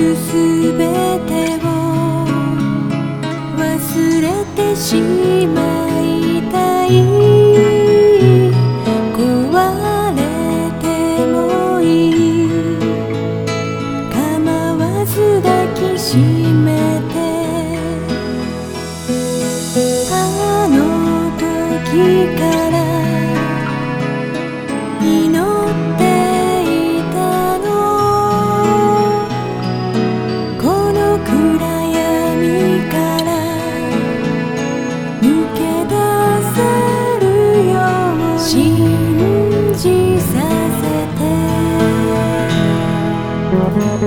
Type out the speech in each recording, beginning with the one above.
くすべてを忘れてしまいたい。忘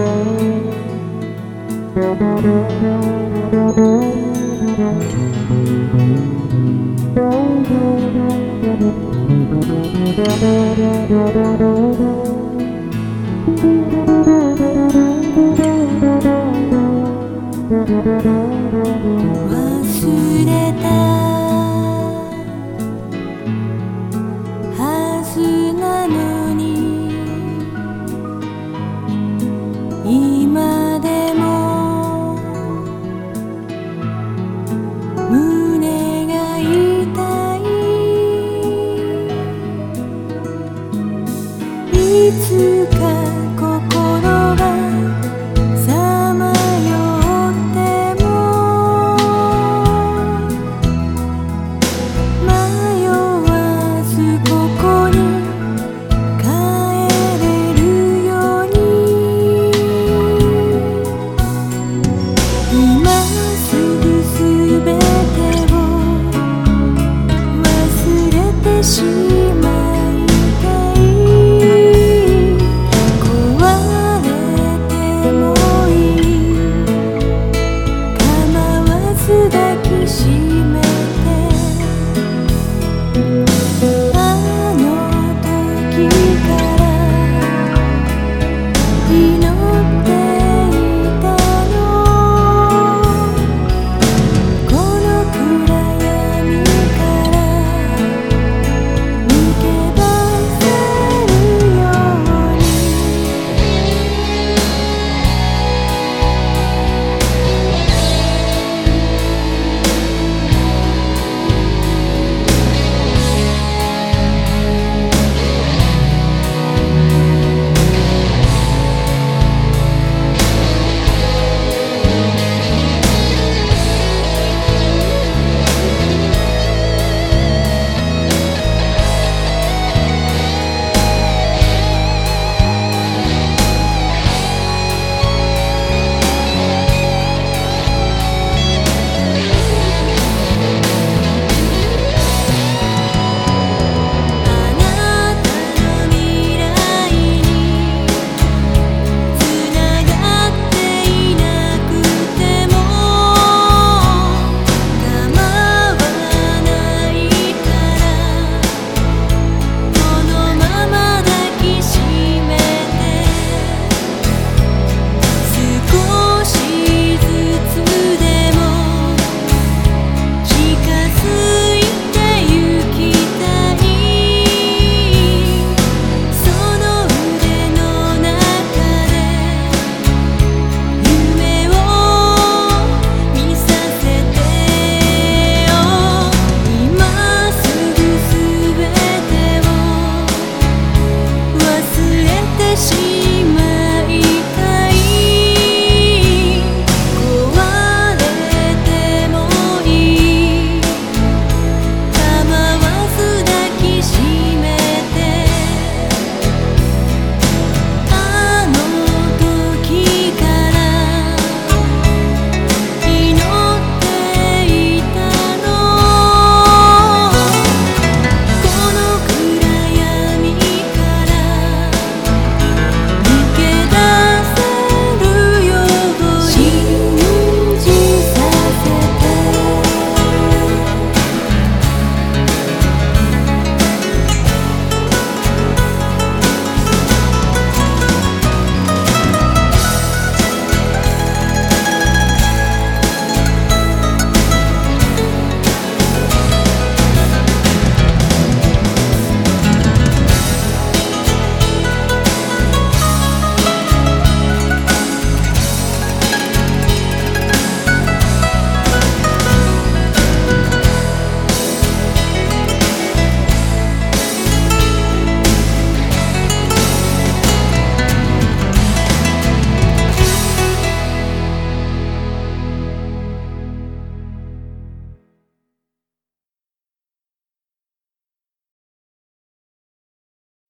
れた Jesus.